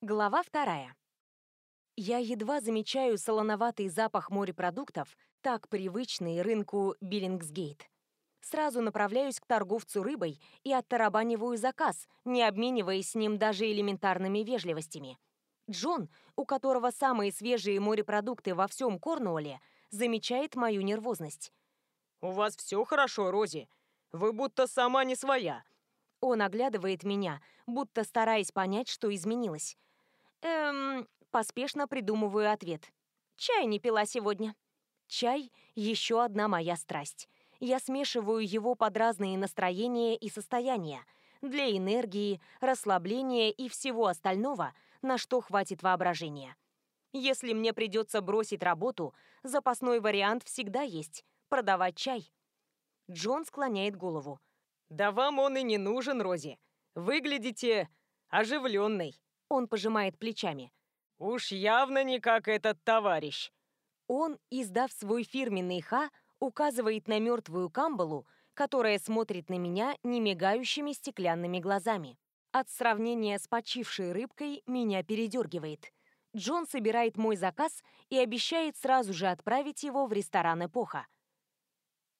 Глава вторая. Я едва замечаю солоноватый запах морепродуктов, так привычный рынку Биллингсгейт. Сразу направляюсь к торговцу рыбой и оттарабаниваю заказ, не обмениваясь с ним даже элементарными вежливостями. Джон, у которого самые свежие морепродукты во всем Корнуолле, замечает мою нервозность. «У вас все хорошо, Рози. Вы будто сама не своя». Он оглядывает меня, будто стараясь понять, что изменилось. Эм, поспешно придумываю ответ. Чай не пила сегодня. Чай — еще одна моя страсть. Я смешиваю его под разные настроения и состояния, для энергии, расслабления и всего остального, на что хватит воображения. Если мне придется бросить работу, запасной вариант всегда есть — продавать чай. Джон склоняет голову. «Да вам он и не нужен, Рози. Выглядите оживленной. Он пожимает плечами. «Уж явно не как этот товарищ». Он, издав свой фирменный ха, указывает на мертвую камбалу, которая смотрит на меня немигающими стеклянными глазами. От сравнения с почившей рыбкой меня передергивает. Джон собирает мой заказ и обещает сразу же отправить его в ресторан «Эпоха».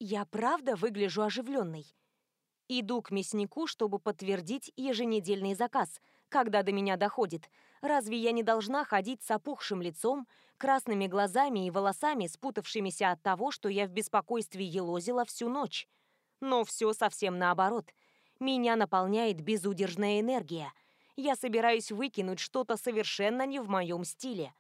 Я правда выгляжу оживленной. Иду к мяснику, чтобы подтвердить еженедельный заказ, когда до меня доходит. Разве я не должна ходить с опухшим лицом, красными глазами и волосами, спутавшимися от того, что я в беспокойстве елозила всю ночь? Но все совсем наоборот. Меня наполняет безудержная энергия. Я собираюсь выкинуть что-то совершенно не в моем стиле.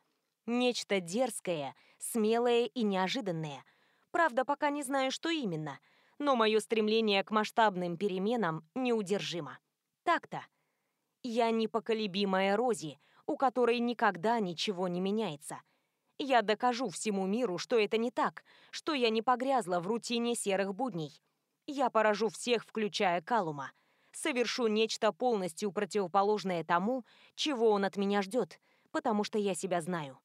Нечто дерзкое, смелое и неожиданное. Правда, пока не знаю, что именно. Но мое стремление к масштабным переменам неудержимо. Так-то. Я непоколебимая Рози, у которой никогда ничего не меняется. Я докажу всему миру, что это не так, что я не погрязла в рутине серых будней. Я поражу всех, включая Калума. Совершу нечто полностью противоположное тому, чего он от меня ждет, потому что я себя знаю.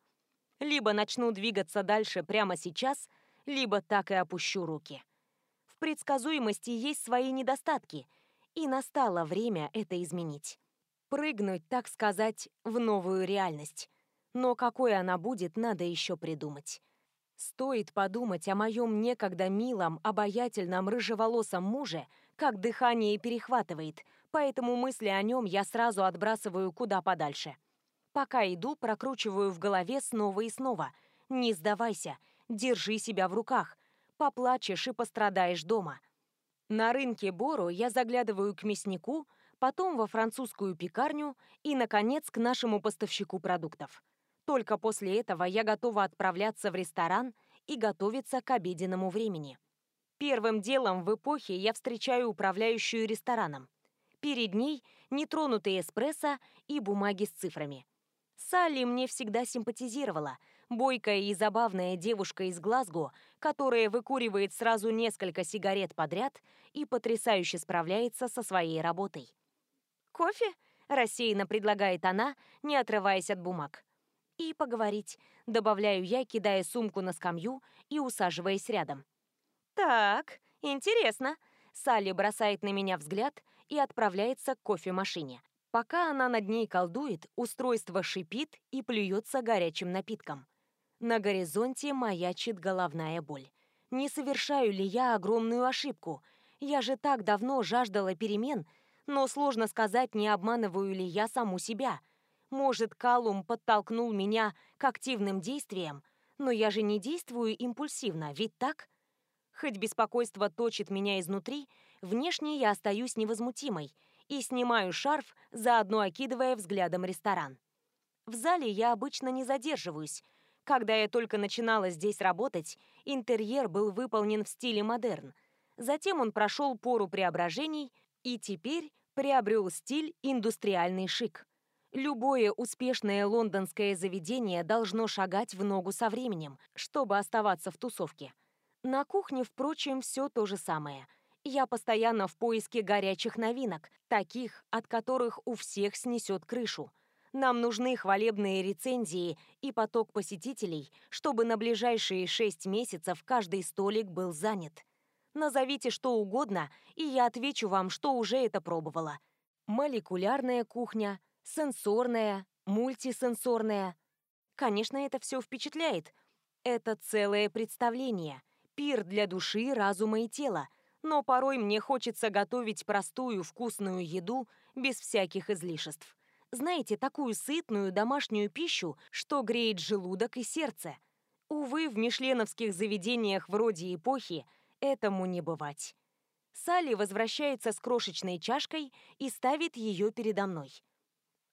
Либо начну двигаться дальше прямо сейчас, либо так и опущу руки. В предсказуемости есть свои недостатки, и настало время это изменить прыгнуть, так сказать, в новую реальность. Но какой она будет, надо еще придумать. Стоит подумать о моем некогда милом, обаятельном, рыжеволосом муже, как дыхание перехватывает, поэтому мысли о нем я сразу отбрасываю куда подальше. Пока иду, прокручиваю в голове снова и снова. Не сдавайся, держи себя в руках. Поплачешь и пострадаешь дома. На рынке Бору я заглядываю к мяснику, потом во французскую пекарню и, наконец, к нашему поставщику продуктов. Только после этого я готова отправляться в ресторан и готовиться к обеденному времени. Первым делом в эпохе я встречаю управляющую рестораном. Перед ней нетронутый эспрессо и бумаги с цифрами. Салли мне всегда симпатизировала, бойкая и забавная девушка из Глазго, которая выкуривает сразу несколько сигарет подряд и потрясающе справляется со своей работой. «Кофе?» – рассеянно предлагает она, не отрываясь от бумаг. «И поговорить», – добавляю я, кидая сумку на скамью и усаживаясь рядом. «Так, интересно». Салли бросает на меня взгляд и отправляется к кофемашине. Пока она над ней колдует, устройство шипит и плюется горячим напитком. На горизонте маячит головная боль. Не совершаю ли я огромную ошибку? Я же так давно жаждала перемен – но сложно сказать, не обманываю ли я саму себя. Может, Калум подтолкнул меня к активным действиям, но я же не действую импульсивно, ведь так? Хоть беспокойство точит меня изнутри, внешне я остаюсь невозмутимой и снимаю шарф, заодно окидывая взглядом ресторан. В зале я обычно не задерживаюсь. Когда я только начинала здесь работать, интерьер был выполнен в стиле модерн. Затем он прошел пору преображений – и теперь приобрел стиль индустриальный шик. Любое успешное лондонское заведение должно шагать в ногу со временем, чтобы оставаться в тусовке. На кухне, впрочем, все то же самое. Я постоянно в поиске горячих новинок, таких, от которых у всех снесет крышу. Нам нужны хвалебные рецензии и поток посетителей, чтобы на ближайшие шесть месяцев каждый столик был занят. Назовите что угодно, и я отвечу вам, что уже это пробовала. Молекулярная кухня, сенсорная, мультисенсорная. Конечно, это все впечатляет. Это целое представление, пир для души, разума и тела. Но порой мне хочется готовить простую вкусную еду без всяких излишеств. Знаете, такую сытную домашнюю пищу, что греет желудок и сердце. Увы, в мишленовских заведениях вроде эпохи этому не бывать. Салли возвращается с крошечной чашкой и ставит ее передо мной.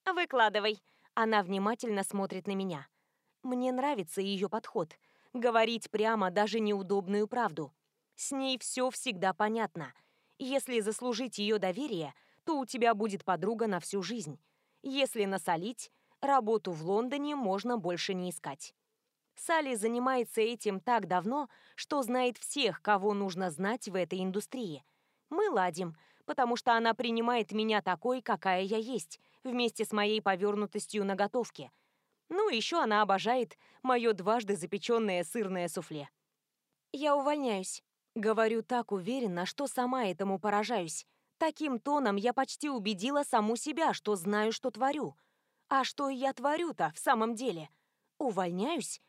«Выкладывай». Она внимательно смотрит на меня. Мне нравится ее подход. Говорить прямо даже неудобную правду. С ней все всегда понятно. Если заслужить ее доверие, то у тебя будет подруга на всю жизнь. Если насолить, работу в Лондоне можно больше не искать. Салли занимается этим так давно, что знает всех, кого нужно знать в этой индустрии. Мы ладим, потому что она принимает меня такой, какая я есть, вместе с моей повернутостью на готовке. Ну, еще она обожает мое дважды запеченное сырное суфле. Я увольняюсь. Говорю так уверенно, что сама этому поражаюсь. Таким тоном я почти убедила саму себя, что знаю, что творю. А что я творю-то в самом деле? Увольняюсь?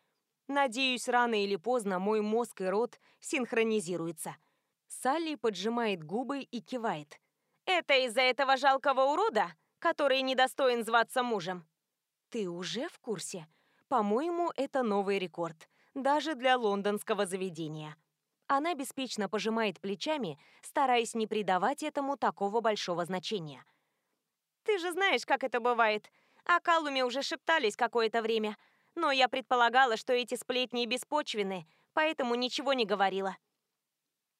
Надеюсь, рано или поздно мой мозг и рот синхронизируются. Салли поджимает губы и кивает. «Это из-за этого жалкого урода, который недостоин зваться мужем?» «Ты уже в курсе? По-моему, это новый рекорд, даже для лондонского заведения». Она беспечно пожимает плечами, стараясь не придавать этому такого большого значения. «Ты же знаешь, как это бывает. О Калуме уже шептались какое-то время но я предполагала, что эти сплетни беспочвены, поэтому ничего не говорила.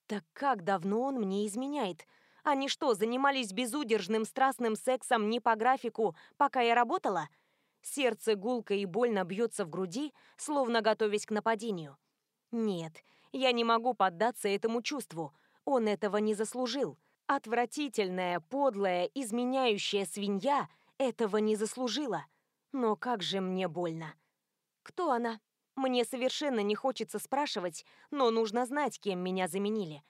Так как давно он мне изменяет? Они что, занимались безудержным страстным сексом не по графику, пока я работала? Сердце гулко и больно бьется в груди, словно готовясь к нападению. Нет, я не могу поддаться этому чувству. Он этого не заслужил. Отвратительная, подлая, изменяющая свинья этого не заслужила. Но как же мне больно. Кто она? Мне совершенно не хочется спрашивать, но нужно знать, кем меня заменили.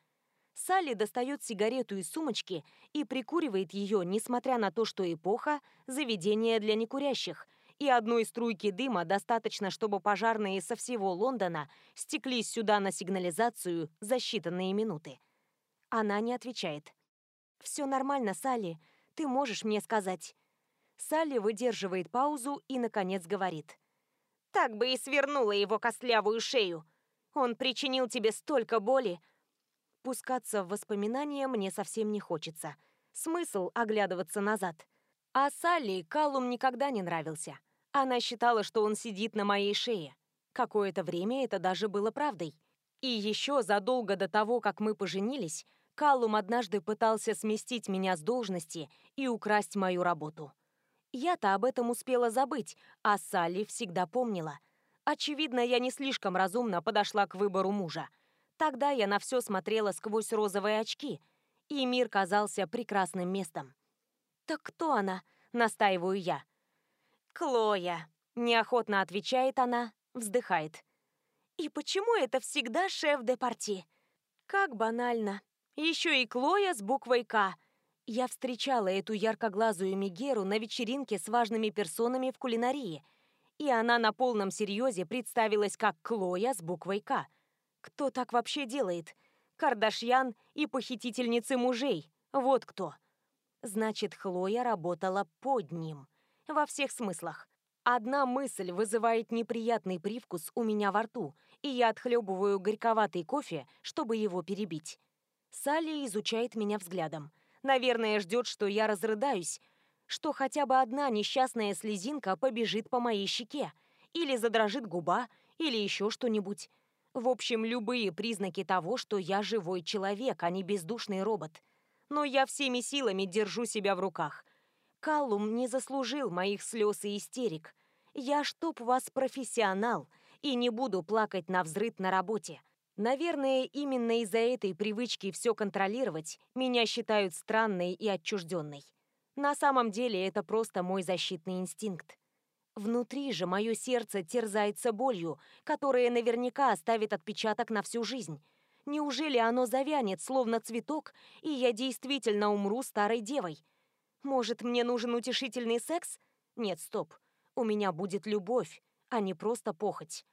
Салли достает сигарету из сумочки и прикуривает ее, несмотря на то, что эпоха – заведение для некурящих, и одной струйки дыма достаточно, чтобы пожарные со всего Лондона стеклись сюда на сигнализацию за считанные минуты. Она не отвечает. «Все нормально, Салли, ты можешь мне сказать». Салли выдерживает паузу и, наконец, говорит. Так бы и свернула его костлявую шею. Он причинил тебе столько боли. Пускаться в воспоминания мне совсем не хочется. Смысл оглядываться назад. А Салли Каллум никогда не нравился. Она считала, что он сидит на моей шее. Какое-то время это даже было правдой. И еще задолго до того, как мы поженились, Каллум однажды пытался сместить меня с должности и украсть мою работу. Я-то об этом успела забыть, а Салли всегда помнила. Очевидно, я не слишком разумно подошла к выбору мужа. Тогда я на все смотрела сквозь розовые очки, и мир казался прекрасным местом. «Так кто она?» — настаиваю я. «Клоя», — неохотно отвечает она, вздыхает. «И почему это всегда шеф де парти?» «Как банально. Еще и Клоя с буквой «К», я встречала эту яркоглазую Мегеру на вечеринке с важными персонами в кулинарии, и она на полном серьезе представилась как Клоя с буквой «К». Кто так вообще делает? Кардашьян и похитительницы мужей. Вот кто. Значит, Хлоя работала под ним. Во всех смыслах. Одна мысль вызывает неприятный привкус у меня во рту, и я отхлебываю горьковатый кофе, чтобы его перебить. Салли изучает меня взглядом. Наверное, ждет, что я разрыдаюсь, что хотя бы одна несчастная слезинка побежит по моей щеке, или задрожит губа, или еще что-нибудь. В общем, любые признаки того, что я живой человек, а не бездушный робот. Но я всеми силами держу себя в руках. Каллум не заслужил моих слез и истерик. Я чтоб вас профессионал и не буду плакать на взрыв на работе. Наверное, именно из-за этой привычки все контролировать меня считают странной и отчужденной. На самом деле это просто мой защитный инстинкт. Внутри же мое сердце терзается болью, которая наверняка оставит отпечаток на всю жизнь. Неужели оно завянет, словно цветок, и я действительно умру старой девой? Может, мне нужен утешительный секс? Нет, стоп. У меня будет любовь, а не просто похоть.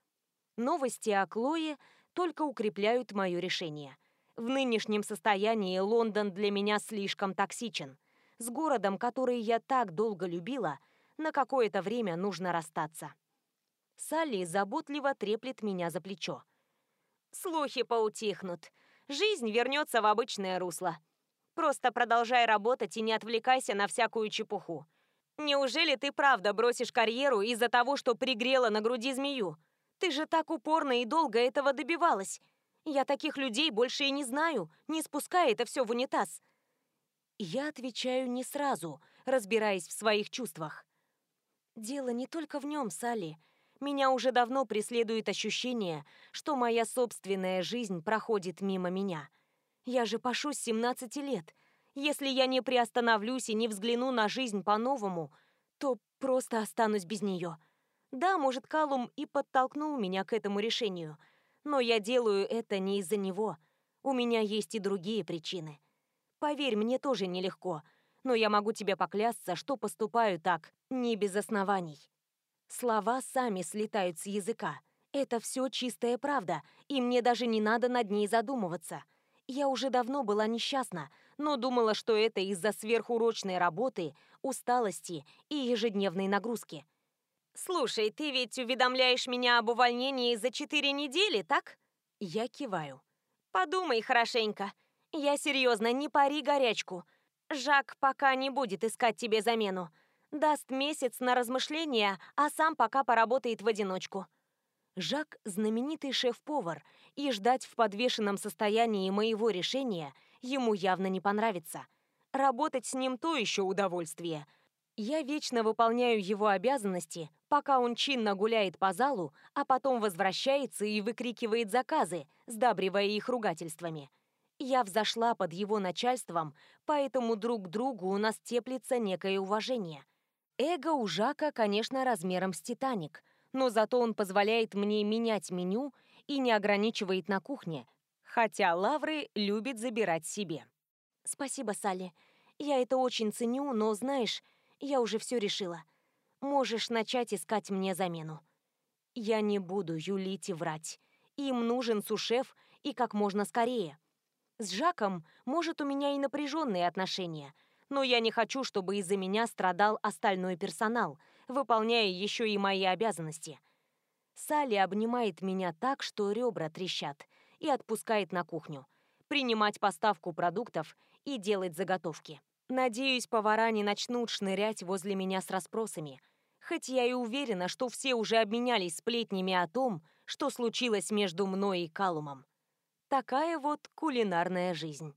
Новости о Клое только укрепляют мое решение. В нынешнем состоянии Лондон для меня слишком токсичен. С городом, который я так долго любила, на какое-то время нужно расстаться. Салли заботливо треплет меня за плечо. Слухи поутихнут. Жизнь вернется в обычное русло. Просто продолжай работать и не отвлекайся на всякую чепуху. Неужели ты правда бросишь карьеру из-за того, что пригрела на груди змею? Ты же так упорно и долго этого добивалась. Я таких людей больше и не знаю, не спускай это все в унитаз. Я отвечаю не сразу, разбираясь в своих чувствах. Дело не только в нем, Салли. Меня уже давно преследует ощущение, что моя собственная жизнь проходит мимо меня. Я же пашу с 17 лет. Если я не приостановлюсь и не взгляну на жизнь по-новому, то просто останусь без нее. Да, может, Калум и подтолкнул меня к этому решению, но я делаю это не из-за него. У меня есть и другие причины. Поверь, мне тоже нелегко, но я могу тебе поклясться, что поступаю так не без оснований. Слова сами слетают с языка. Это все чистая правда, и мне даже не надо над ней задумываться. Я уже давно была несчастна, но думала, что это из-за сверхурочной работы, усталости и ежедневной нагрузки. «Слушай, ты ведь уведомляешь меня об увольнении за четыре недели, так?» Я киваю. «Подумай хорошенько. Я серьезно, не пари горячку. Жак пока не будет искать тебе замену. Даст месяц на размышления, а сам пока поработает в одиночку. Жак – знаменитый шеф-повар, и ждать в подвешенном состоянии моего решения ему явно не понравится. Работать с ним то еще удовольствие. Я вечно выполняю его обязанности, пока он чинно гуляет по залу, а потом возвращается и выкрикивает заказы, сдабривая их ругательствами. Я взошла под его начальством, поэтому друг к другу у нас теплится некое уважение. Эго у Жака, конечно, размером с «Титаник», но зато он позволяет мне менять меню и не ограничивает на кухне, хотя лавры любит забирать себе. Спасибо, Салли. Я это очень ценю, но, знаешь, я уже все решила. Можешь начать искать мне замену. Я не буду юлить и врать. Им нужен сушеф и как можно скорее. С Жаком, может, у меня и напряженные отношения – но я не хочу, чтобы из-за меня страдал остальной персонал, выполняя еще и мои обязанности. Салли обнимает меня так, что ребра трещат, и отпускает на кухню. Принимать поставку продуктов и делать заготовки. Надеюсь, повара не начнут шнырять возле меня с расспросами. Хоть я и уверена, что все уже обменялись сплетнями о том, что случилось между мной и Калумом. Такая вот кулинарная жизнь.